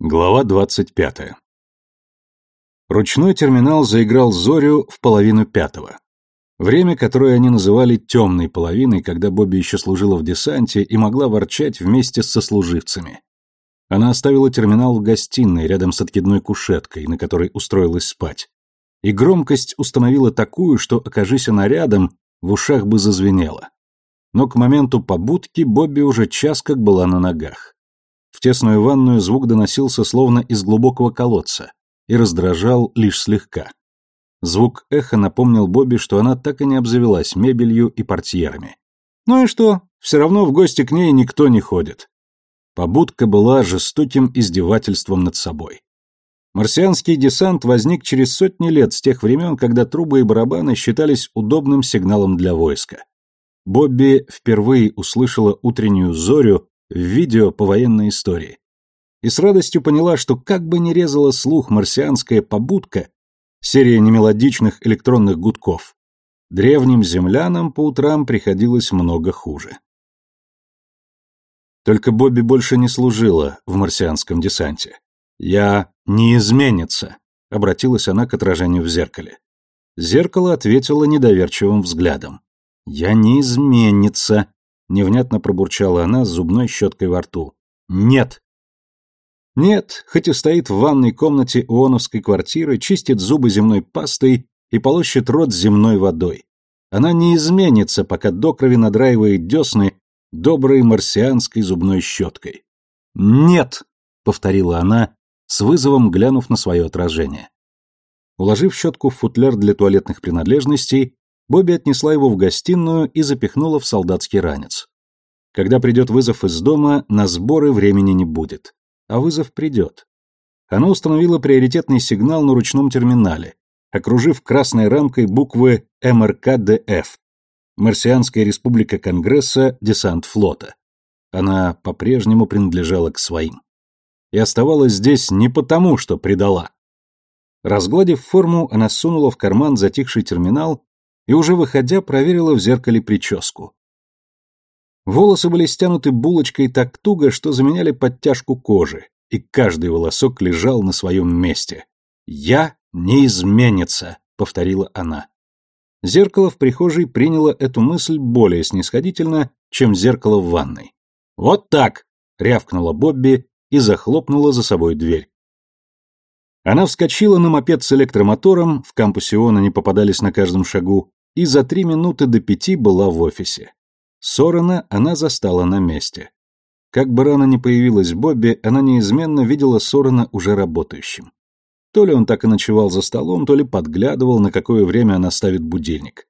Глава 25. Ручной терминал заиграл зорю в половину пятого. Время, которое они называли темной половиной, когда Бобби еще служила в десанте и могла ворчать вместе с сослуживцами. Она оставила терминал в гостиной, рядом с откидной кушеткой, на которой устроилась спать. И громкость установила такую, что, окажись она рядом, в ушах бы зазвенело. Но к моменту побудки Бобби уже час как была на ногах. В тесную ванную звук доносился словно из глубокого колодца и раздражал лишь слегка. Звук эха напомнил Бобби, что она так и не обзавелась мебелью и портьерами. Ну и что, все равно в гости к ней никто не ходит. Побудка была жестоким издевательством над собой. Марсианский десант возник через сотни лет с тех времен, когда трубы и барабаны считались удобным сигналом для войска. Бобби впервые услышала утреннюю зорю в видео по военной истории. И с радостью поняла, что как бы ни резала слух марсианская побудка, серия немелодичных электронных гудков, древним землянам по утрам приходилось много хуже. Только Бобби больше не служила в марсианском десанте. «Я не изменится», — обратилась она к отражению в зеркале. Зеркало ответило недоверчивым взглядом. «Я не изменится», Невнятно пробурчала она с зубной щеткой во рту. «Нет!» Нет, хоть и стоит в ванной комнате Ионовской квартиры, чистит зубы земной пастой и полощет рот земной водой. Она не изменится, пока до крови надраивает десны доброй марсианской зубной щеткой. «Нет!» — повторила она, с вызовом глянув на свое отражение. Уложив щетку в футляр для туалетных принадлежностей, Бобби отнесла его в гостиную и запихнула в солдатский ранец. Когда придет вызов из дома, на сборы времени не будет. А вызов придет. Она установила приоритетный сигнал на ручном терминале, окружив красной рамкой буквы МРКДФ. Марсианская республика Конгресса, десант флота. Она по-прежнему принадлежала к своим. И оставалась здесь не потому, что предала. Разгладив форму, она сунула в карман затихший терминал и уже выходя проверила в зеркале прическу. Волосы были стянуты булочкой так туго, что заменяли подтяжку кожи, и каждый волосок лежал на своем месте. «Я не изменится», — повторила она. Зеркало в прихожей приняло эту мысль более снисходительно, чем зеркало в ванной. «Вот так!» — рявкнула Бобби и захлопнула за собой дверь. Она вскочила на мопед с электромотором, в кампусе ОНА не попадались на каждом шагу, и за три минуты до пяти была в офисе. Сорена она застала на месте. Как бы рано ни появилась Бобби, она неизменно видела Сорена уже работающим. То ли он так и ночевал за столом, то ли подглядывал, на какое время она ставит будильник.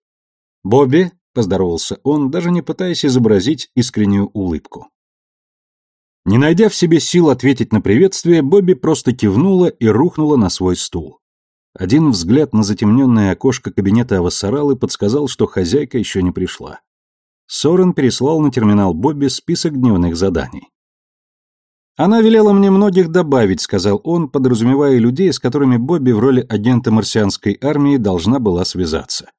«Бобби», — поздоровался он, даже не пытаясь изобразить искреннюю улыбку. Не найдя в себе сил ответить на приветствие, Бобби просто кивнула и рухнула на свой стул. Один взгляд на затемненное окошко кабинета Авасаралы подсказал, что хозяйка еще не пришла. Сорен переслал на терминал Бобби список дневных заданий. «Она велела мне многих добавить», — сказал он, подразумевая людей, с которыми Бобби в роли агента марсианской армии должна была связаться.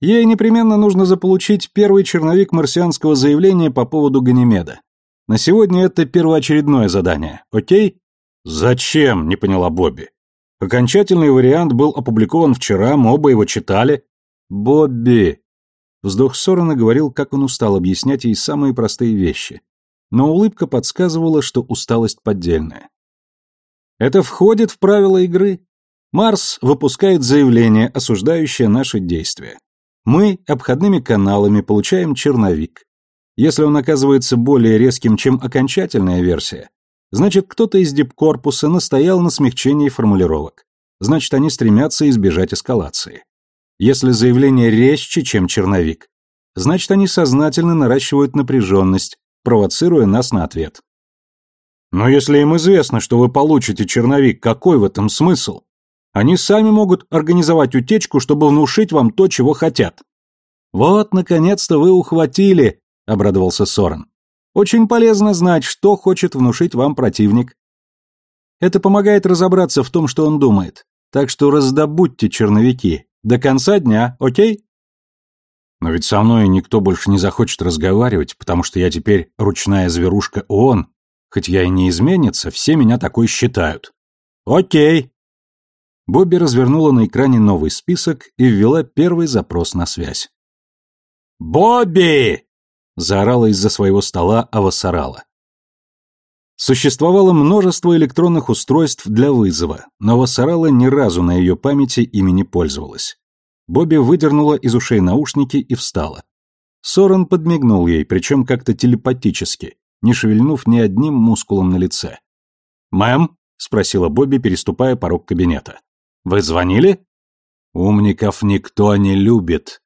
Ей непременно нужно заполучить первый черновик марсианского заявления по поводу Ганимеда. На сегодня это первоочередное задание, окей? Зачем, не поняла Бобби. Окончательный вариант был опубликован вчера, мы оба его читали. Бобби. Вздох Сорона говорил, как он устал объяснять ей самые простые вещи. Но улыбка подсказывала, что усталость поддельная. Это входит в правила игры. Марс выпускает заявление, осуждающее наши действия. Мы обходными каналами получаем черновик. Если он оказывается более резким, чем окончательная версия, Значит, кто-то из дипкорпуса настоял на смягчении формулировок. Значит, они стремятся избежать эскалации. Если заявление резче, чем черновик, значит, они сознательно наращивают напряженность, провоцируя нас на ответ. Но если им известно, что вы получите черновик, какой в этом смысл? Они сами могут организовать утечку, чтобы внушить вам то, чего хотят. Вот, наконец-то вы ухватили, обрадовался Сорен. Очень полезно знать, что хочет внушить вам противник. Это помогает разобраться в том, что он думает. Так что раздобудьте черновики. До конца дня, окей? Но ведь со мной никто больше не захочет разговаривать, потому что я теперь ручная зверушка ООН, Хоть я и не изменится, все меня такой считают. Окей. Бобби развернула на экране новый список и ввела первый запрос на связь. «Бобби!» — заорала из-за своего стола Авасарала. Существовало множество электронных устройств для вызова, но Авасарала ни разу на ее памяти ими не пользовалась. Бобби выдернула из ушей наушники и встала. Сорен подмигнул ей, причем как-то телепатически, не шевельнув ни одним мускулом на лице. «Мэм?» — спросила Бобби, переступая порог кабинета. «Вы звонили?» «Умников никто не любит», —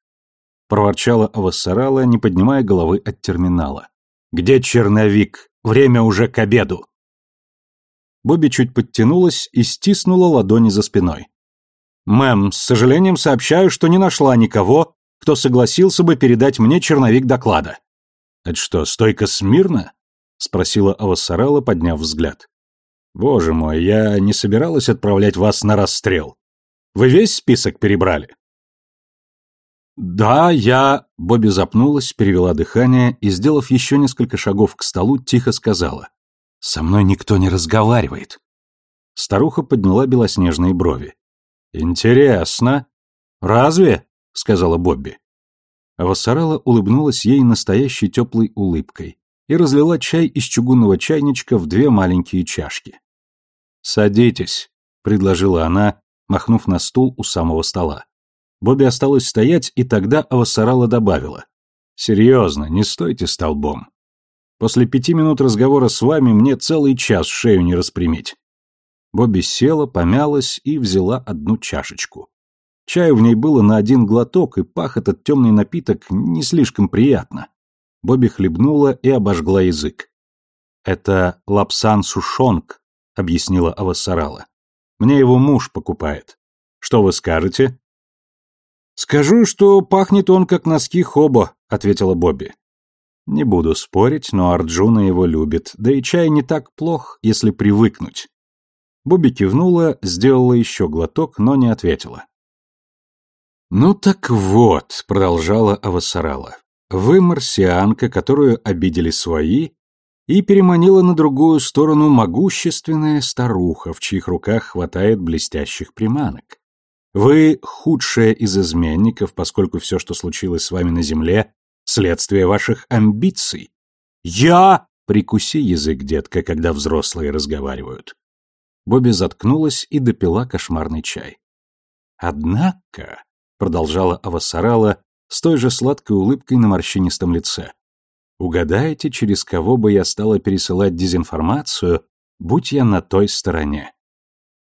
проворчала Авассарала, не поднимая головы от терминала. «Где черновик? Время уже к обеду!» Бобби чуть подтянулась и стиснула ладони за спиной. «Мэм, с сожалением сообщаю, что не нашла никого, кто согласился бы передать мне черновик доклада». «Это что, стойка смирно?» — спросила Авасарала, подняв взгляд. «Боже мой, я не собиралась отправлять вас на расстрел. Вы весь список перебрали?» «Да, я...» — Бобби запнулась, перевела дыхание и, сделав еще несколько шагов к столу, тихо сказала. «Со мной никто не разговаривает». Старуха подняла белоснежные брови. «Интересно. Разве?» — сказала Бобби. Вассарала улыбнулась ей настоящей теплой улыбкой и разлила чай из чугунного чайничка в две маленькие чашки. «Садитесь», — предложила она, махнув на стул у самого стола. Бобби осталось стоять, и тогда Авасарала добавила. «Серьезно, не стойте столбом. После пяти минут разговора с вами мне целый час шею не распрямить. Бобби села, помялась и взяла одну чашечку. Чаю в ней было на один глоток, и пах этот темный напиток не слишком приятно. Бобби хлебнула и обожгла язык. «Это лапсан сушонг», — объяснила Авасарала. «Мне его муж покупает. Что вы скажете?» «Скажу, что пахнет он, как носки Хобо», — ответила Бобби. «Не буду спорить, но Арджуна его любит, да и чай не так плох, если привыкнуть. Бобби кивнула, сделала еще глоток, но не ответила. «Ну так вот», — продолжала Авасарала, — «вы марсианка, которую обидели свои, и переманила на другую сторону могущественная старуха, в чьих руках хватает блестящих приманок. Вы худшая из изменников, поскольку все, что случилось с вами на земле, следствие ваших амбиций. Я... Прикуси язык, детка, когда взрослые разговаривают. Бобби заткнулась и допила кошмарный чай. «Однако», — продолжала Авасарала с той же сладкой улыбкой на морщинистом лице, «угадаете, через кого бы я стала пересылать дезинформацию, будь я на той стороне?»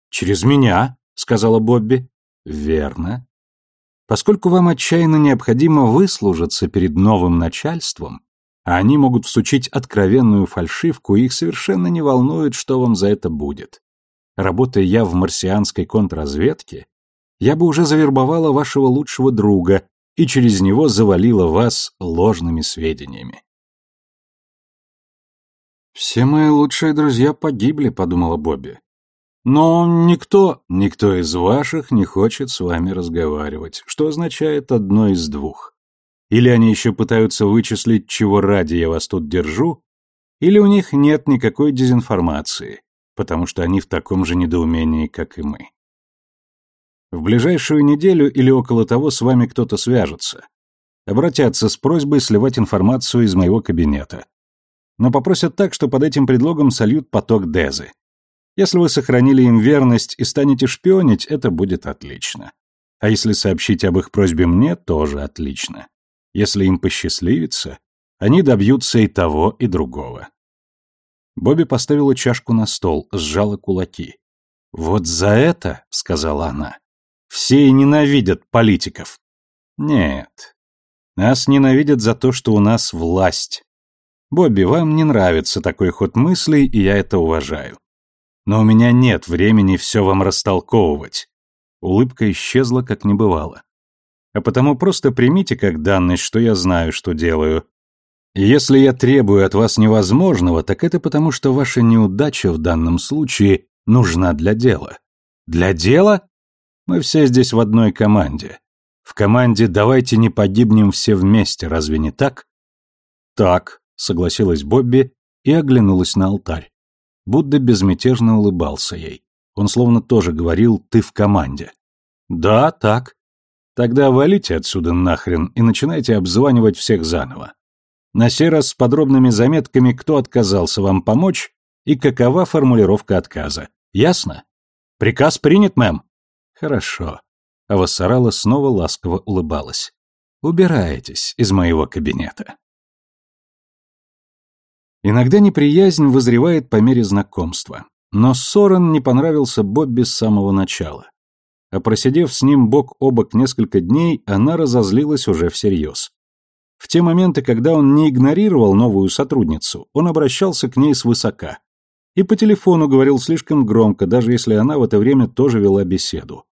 «Через меня», — сказала Бобби. «Верно. Поскольку вам отчаянно необходимо выслужиться перед новым начальством, а они могут всучить откровенную фальшивку, их совершенно не волнует, что вам за это будет. Работая я в марсианской контрразведке, я бы уже завербовала вашего лучшего друга и через него завалила вас ложными сведениями. «Все мои лучшие друзья погибли», — подумала Бобби. «Но никто, никто из ваших не хочет с вами разговаривать, что означает одно из двух. Или они еще пытаются вычислить, чего ради я вас тут держу, или у них нет никакой дезинформации, потому что они в таком же недоумении, как и мы. В ближайшую неделю или около того с вами кто-то свяжется. Обратятся с просьбой сливать информацию из моего кабинета. Но попросят так, что под этим предлогом сольют поток Дезы. Если вы сохранили им верность и станете шпионить, это будет отлично. А если сообщите об их просьбе мне, тоже отлично. Если им посчастливится, они добьются и того, и другого. Бобби поставила чашку на стол, сжала кулаки. «Вот за это, — сказала она, — все и ненавидят политиков». «Нет, нас ненавидят за то, что у нас власть. Бобби, вам не нравится такой ход мыслей, и я это уважаю. Но у меня нет времени все вам растолковывать». Улыбка исчезла, как не бывало. «А потому просто примите как данность, что я знаю, что делаю, если я требую от вас невозможного, так это потому, что ваша неудача в данном случае нужна для дела. Для дела? Мы все здесь в одной команде. В команде «давайте не погибнем все вместе», разве не так? Так, согласилась Бобби и оглянулась на алтарь. Будда безмятежно улыбался ей. Он словно тоже говорил «ты в команде». «Да, так. Тогда валите отсюда нахрен и начинайте обзванивать всех заново. На сей раз с подробными заметками, кто отказался вам помочь и какова формулировка отказа. Ясно? Приказ принят, мэм? Хорошо. А Вассарала снова ласково улыбалась. Убирайтесь из моего кабинета. Иногда неприязнь вызревает по мере знакомства. Но Сорен не понравился Бобби с самого начала. А просидев с ним бок о бок несколько дней, она разозлилась уже всерьез. В те моменты, когда он не игнорировал новую сотрудницу, он обращался к ней свысока. И по телефону говорил слишком громко, даже если она в это время тоже вела беседу.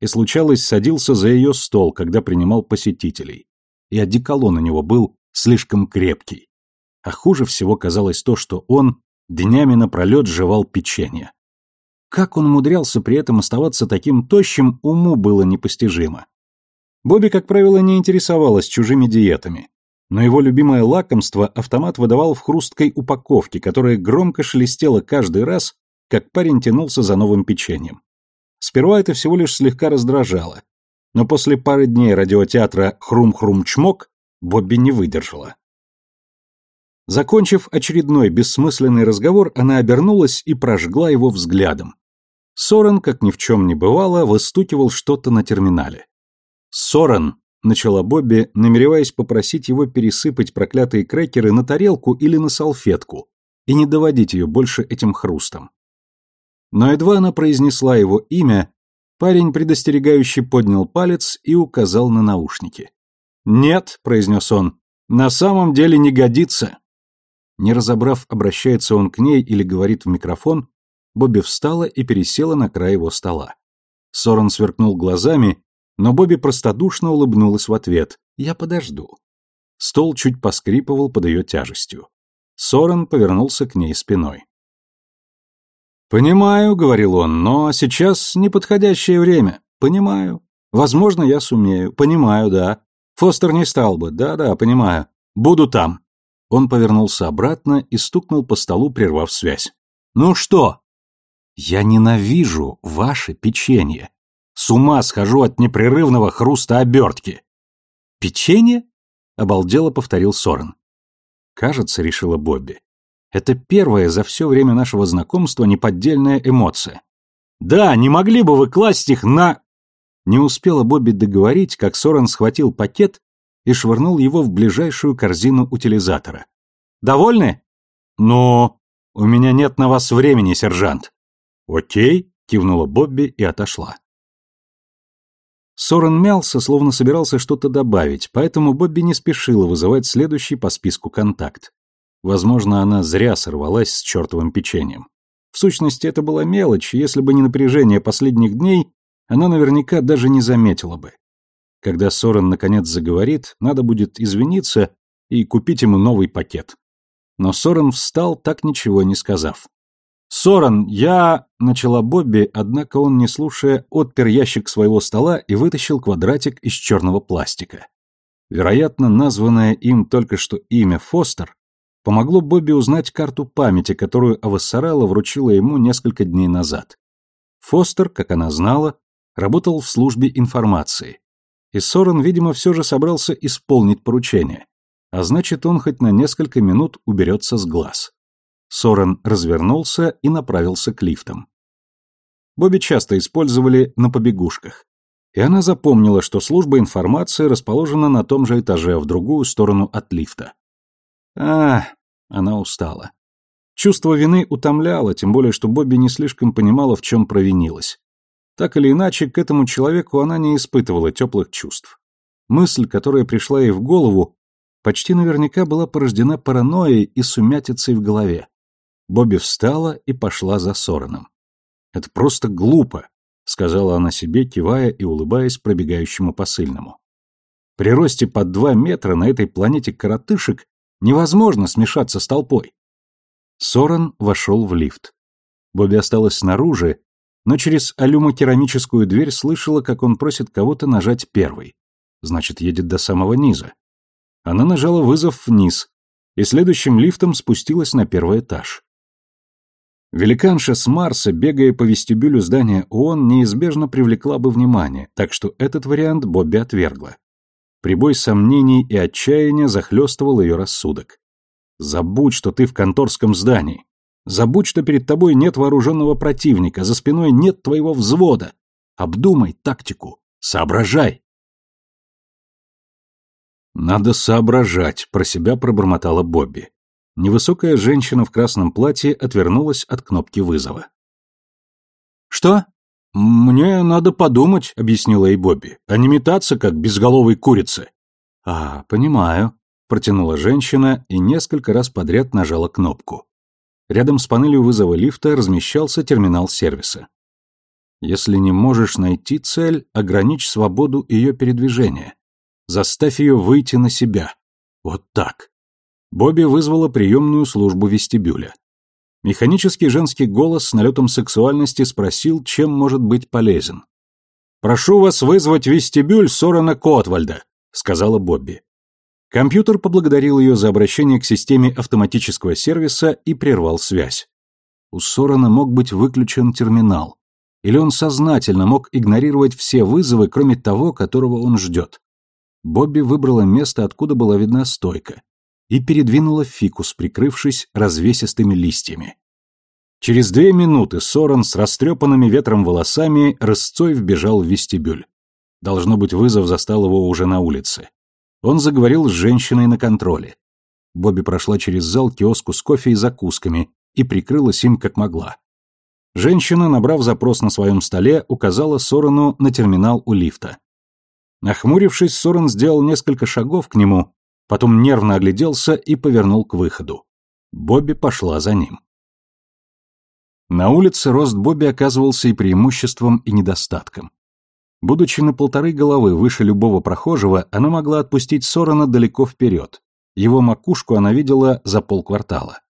И случалось, садился за ее стол, когда принимал посетителей. И одеколон у него был слишком крепкий. А хуже всего казалось то, что он днями напролет жевал печенье. Как он умудрялся при этом оставаться таким тощим, уму было непостижимо. Бобби, как правило, не интересовалась чужими диетами, но его любимое лакомство автомат выдавал в хрусткой упаковке, которая громко шелестела каждый раз, как парень тянулся за новым печеньем. Сперва это всего лишь слегка раздражало, но после пары дней радиотеатра «Хрум-хрум-чмок» Бобби не выдержала. Закончив очередной бессмысленный разговор, она обернулась и прожгла его взглядом. Сорен, как ни в чем не бывало, выстукивал что-то на терминале. «Сорен», — начала Бобби, намереваясь попросить его пересыпать проклятые крекеры на тарелку или на салфетку и не доводить ее больше этим хрустом. Но едва она произнесла его имя, парень предостерегающе поднял палец и указал на наушники. «Нет», — произнес он, — «на самом деле не годится». Не разобрав, обращается он к ней или говорит в микрофон, Бобби встала и пересела на край его стола. Сорен сверкнул глазами, но Бобби простодушно улыбнулась в ответ. «Я подожду». Стол чуть поскрипывал под ее тяжестью. Сорен повернулся к ней спиной. «Понимаю», — говорил он, — «но сейчас неподходящее время. Понимаю. Возможно, я сумею. Понимаю, да. Фостер не стал бы. Да-да, понимаю. Буду там». Он повернулся обратно и стукнул по столу, прервав связь. «Ну что?» «Я ненавижу ваше печенье. С ума схожу от непрерывного хруста обертки». «Печенье?» — обалдело повторил Сорен. «Кажется, — решила Бобби, — это первая за все время нашего знакомства неподдельная эмоция. Да, не могли бы вы класть их на...» Не успела Бобби договорить, как Сорен схватил пакет и швырнул его в ближайшую корзину утилизатора. «Довольны?» «Но у меня нет на вас времени, сержант». «Окей», — кивнула Бобби и отошла. Сорен мялся, словно собирался что-то добавить, поэтому Бобби не спешила вызывать следующий по списку контакт. Возможно, она зря сорвалась с чертовым печеньем. В сущности, это была мелочь, если бы не напряжение последних дней, она наверняка даже не заметила бы. Когда Сорен наконец заговорит, надо будет извиниться и купить ему новый пакет. Но Сорен встал, так ничего не сказав. «Сорен, я...» — начала Бобби, однако он, не слушая, отпер ящик своего стола и вытащил квадратик из черного пластика. Вероятно, названное им только что имя Фостер помогло Бобби узнать карту памяти, которую Авассарала вручила ему несколько дней назад. Фостер, как она знала, работал в службе информации и Сорен, видимо, все же собрался исполнить поручение, а значит, он хоть на несколько минут уберется с глаз. Сорен развернулся и направился к лифтам. Бобби часто использовали на побегушках, и она запомнила, что служба информации расположена на том же этаже, в другую сторону от лифта. А, она устала. Чувство вины утомляло, тем более, что Бобби не слишком понимала, в чем провинилась. Так или иначе, к этому человеку она не испытывала теплых чувств. Мысль, которая пришла ей в голову, почти наверняка была порождена паранойей и сумятицей в голове. Бобби встала и пошла за Сореном. «Это просто глупо», — сказала она себе, кивая и улыбаясь пробегающему посыльному. «При росте под два метра на этой планете коротышек невозможно смешаться с толпой». Сорен вошел в лифт. Бобби осталась снаружи но через алюмокерамическую дверь слышала, как он просит кого-то нажать первый. Значит, едет до самого низа. Она нажала вызов вниз и следующим лифтом спустилась на первый этаж. Великанша с Марса, бегая по вестибюлю здания ООН, неизбежно привлекла бы внимание, так что этот вариант Бобби отвергла. Прибой сомнений и отчаяния захлестывал ее рассудок. Забудь, что ты в конторском здании. Забудь, что перед тобой нет вооруженного противника, за спиной нет твоего взвода. Обдумай тактику. Соображай. Надо соображать, про себя пробормотала Бобби. Невысокая женщина в красном платье отвернулась от кнопки вызова. «Что?» «Мне надо подумать», — объяснила ей Бобби, — «а не метаться, как безголовой курицы». «А, понимаю», — протянула женщина и несколько раз подряд нажала кнопку. Рядом с панелью вызова лифта размещался терминал сервиса. Если не можешь найти цель, ограничь свободу ее передвижения. Заставь ее выйти на себя. Вот так. Бобби вызвала приемную службу вестибюля. Механический женский голос с налетом сексуальности спросил, чем может быть полезен. «Прошу вас вызвать вестибюль Сорана Котвальда», — сказала Бобби. Компьютер поблагодарил ее за обращение к системе автоматического сервиса и прервал связь. У Сорана мог быть выключен терминал. Или он сознательно мог игнорировать все вызовы, кроме того, которого он ждет. Бобби выбрала место, откуда была видна стойка, и передвинула фикус, прикрывшись развесистыми листьями. Через две минуты Соран с растрепанными ветром волосами рысцой вбежал в вестибюль. Должно быть, вызов застал его уже на улице. Он заговорил с женщиной на контроле. Бобби прошла через зал к киоску с кофе и закусками и прикрылась им как могла. Женщина, набрав запрос на своем столе, указала Сорану на терминал у лифта. Нахмурившись, Соран сделал несколько шагов к нему, потом нервно огляделся и повернул к выходу. Бобби пошла за ним. На улице рост Бобби оказывался и преимуществом, и недостатком. Будучи на полторы головы выше любого прохожего, она могла отпустить Сорона далеко вперед. Его макушку она видела за полквартала.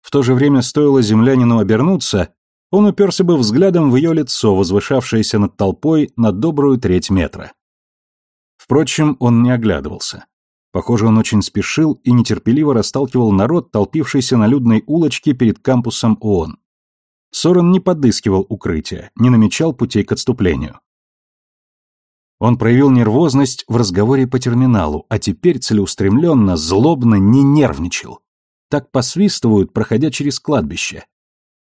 В то же время стоило землянину обернуться, он уперся бы взглядом в ее лицо, возвышавшееся над толпой на добрую треть метра. Впрочем, он не оглядывался. Похоже, он очень спешил и нетерпеливо расталкивал народ, толпившийся на людной улочке перед кампусом ООН. Сорен не подыскивал укрытия, не намечал путей к отступлению. Он проявил нервозность в разговоре по терминалу, а теперь целеустремленно, злобно не нервничал. Так посвистывают, проходя через кладбище.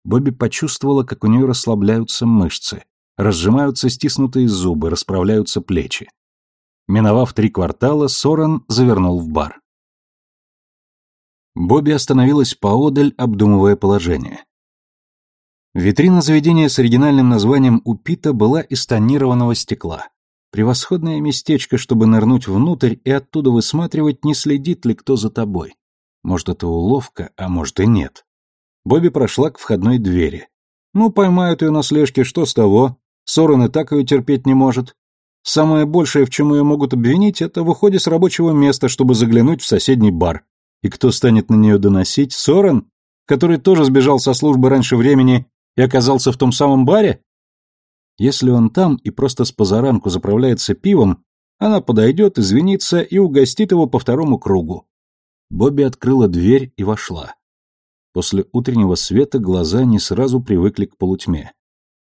Бобби почувствовала, как у нее расслабляются мышцы, разжимаются стиснутые зубы, расправляются плечи. Миновав три квартала, Соран завернул в бар. Бобби остановилась поодаль, обдумывая положение. Витрина заведения с оригинальным названием «Упита» была из тонированного стекла. Превосходное местечко, чтобы нырнуть внутрь и оттуда высматривать, не следит ли кто за тобой. Может, это уловка, а может и нет. Бобби прошла к входной двери. Ну, поймают ее на слежке, что с того? Сорен и так ее терпеть не может. Самое большее, в чем ее могут обвинить, это в уходе с рабочего места, чтобы заглянуть в соседний бар. И кто станет на нее доносить? Сорен? Который тоже сбежал со службы раньше времени и оказался в том самом баре? Если он там и просто с позаранку заправляется пивом, она подойдет, извинится и угостит его по второму кругу. Бобби открыла дверь и вошла. После утреннего света глаза не сразу привыкли к полутьме.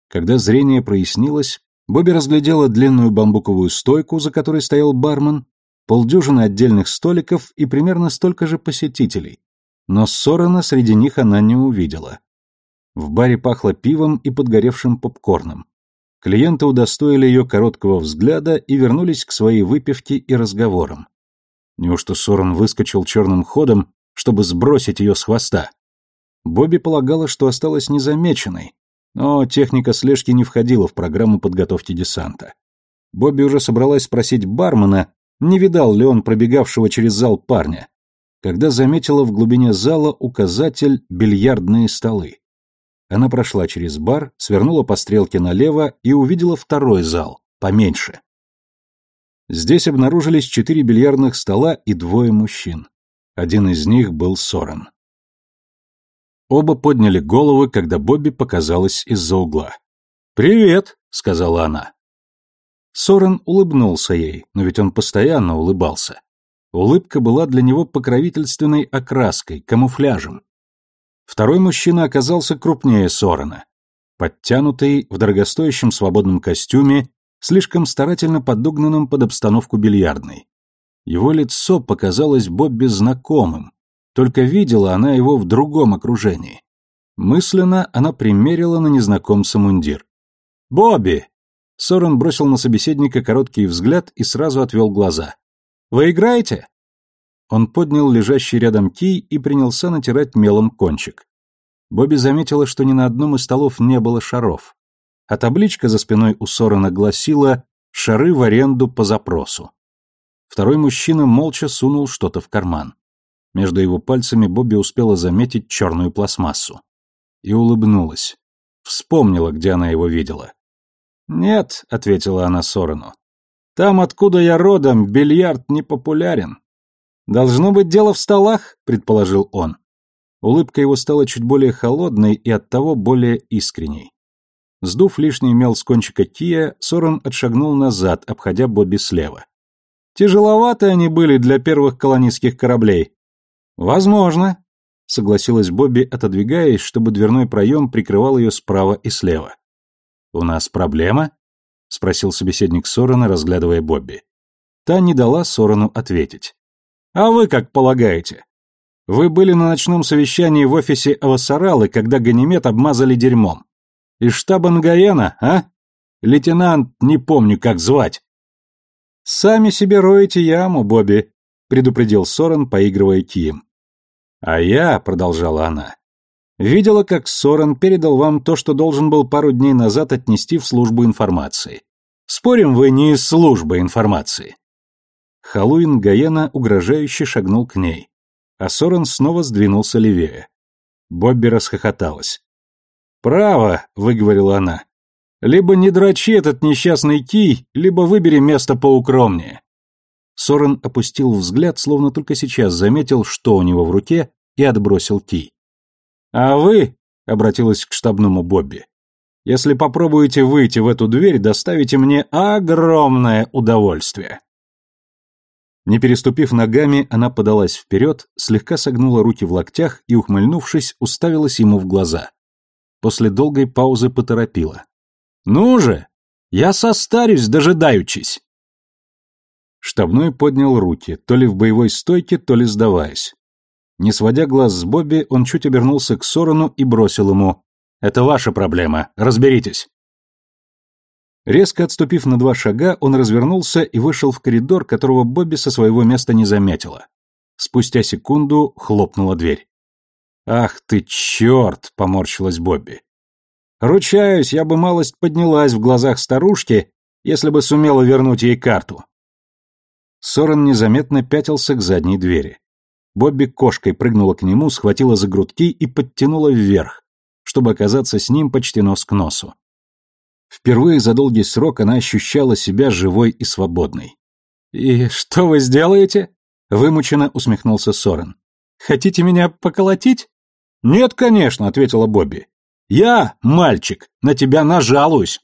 Когда зрение прояснилось, Бобби разглядела длинную бамбуковую стойку, за которой стоял бармен, полдюжины отдельных столиков и примерно столько же посетителей. Но Сорена среди них она не увидела. В баре пахло пивом и подгоревшим попкорном. Клиенты удостоили ее короткого взгляда и вернулись к своей выпивке и разговорам. Неужто Сорен выскочил черным ходом, чтобы сбросить ее с хвоста? Бобби полагала, что осталась незамеченной, но техника слежки не входила в программу подготовки десанта. Бобби уже собралась спросить бармена, не видал ли он пробегавшего через зал парня, когда заметила в глубине зала указатель «бильярдные столы». Она прошла через бар, свернула по стрелке налево и увидела второй зал, поменьше. Здесь обнаружились четыре бильярдных стола и двое мужчин. Один из них был Сорен. Оба подняли головы, когда Бобби показалась из-за угла. «Привет», — сказала она. Сорен улыбнулся ей, но ведь он постоянно улыбался. Улыбка была для него покровительственной окраской, камуфляжем. Второй мужчина оказался крупнее Сорена. Подтянутый, в дорогостоящем свободном костюме, слишком старательно подогнанном под обстановку бильярдной. Его лицо показалось Бобби знакомым, только видела она его в другом окружении. Мысленно она примерила на незнакомца мундир. «Бобби!» Сорен бросил на собеседника короткий взгляд и сразу отвел глаза. «Вы играете?» Он поднял лежащий рядом кий и принялся натирать мелом кончик. Бобби заметила, что ни на одном из столов не было шаров, а табличка за спиной у Сорена гласила «Шары в аренду по запросу». Второй мужчина молча сунул что-то в карман. Между его пальцами Бобби успела заметить черную пластмассу. И улыбнулась. Вспомнила, где она его видела. «Нет», — ответила она Сорену. «Там, откуда я родом, бильярд не популярен». «Должно быть дело в столах», — предположил он. Улыбка его стала чуть более холодной и оттого более искренней. Сдув лишний мел с кончика кия, Сорен отшагнул назад, обходя Бобби слева. «Тяжеловаты они были для первых колонистских кораблей». «Возможно», — согласилась Бобби, отодвигаясь, чтобы дверной проем прикрывал ее справа и слева. «У нас проблема?» — спросил собеседник Сорена, разглядывая Бобби. Та не дала Сорену ответить. «А вы как полагаете? Вы были на ночном совещании в офисе Авасаралы, когда Ганимед обмазали дерьмом. Из штаба Нгаена, а? Лейтенант, не помню, как звать». «Сами себе роете яму, Бобби», — предупредил Сорен, поигрывая кием. «А я», — продолжала она, — «видела, как Сорен передал вам то, что должен был пару дней назад отнести в службу информации. Спорим, вы не из службы информации?» Халуин Гаена угрожающе шагнул к ней а Сорен снова сдвинулся левее. Бобби расхохоталась. «Право», — выговорила она. «Либо не дрочи этот несчастный кий, либо выбери место поукромнее». Сорен опустил взгляд, словно только сейчас заметил, что у него в руке, и отбросил кий. «А вы», — обратилась к штабному Бобби, «если попробуете выйти в эту дверь, доставите мне огромное удовольствие». Не переступив ногами, она подалась вперед, слегка согнула руки в локтях и, ухмыльнувшись, уставилась ему в глаза. После долгой паузы поторопила. «Ну же! Я состарюсь, дожидаючись!» Штабной поднял руки, то ли в боевой стойке, то ли сдаваясь. Не сводя глаз с Бобби, он чуть обернулся к Сорону и бросил ему «Это ваша проблема, разберитесь». Резко отступив на два шага, он развернулся и вышел в коридор, которого Бобби со своего места не заметила. Спустя секунду хлопнула дверь. «Ах ты черт!» — поморщилась Бобби. «Ручаюсь, я бы малость поднялась в глазах старушки, если бы сумела вернуть ей карту». Сорен незаметно пятился к задней двери. Бобби кошкой прыгнула к нему, схватила за грудки и подтянула вверх, чтобы оказаться с ним почти нос к носу. Впервые за долгий срок она ощущала себя живой и свободной. «И что вы сделаете?» — вымученно усмехнулся Сорен. «Хотите меня поколотить?» «Нет, конечно», — ответила Бобби. «Я, мальчик, на тебя нажалуюсь».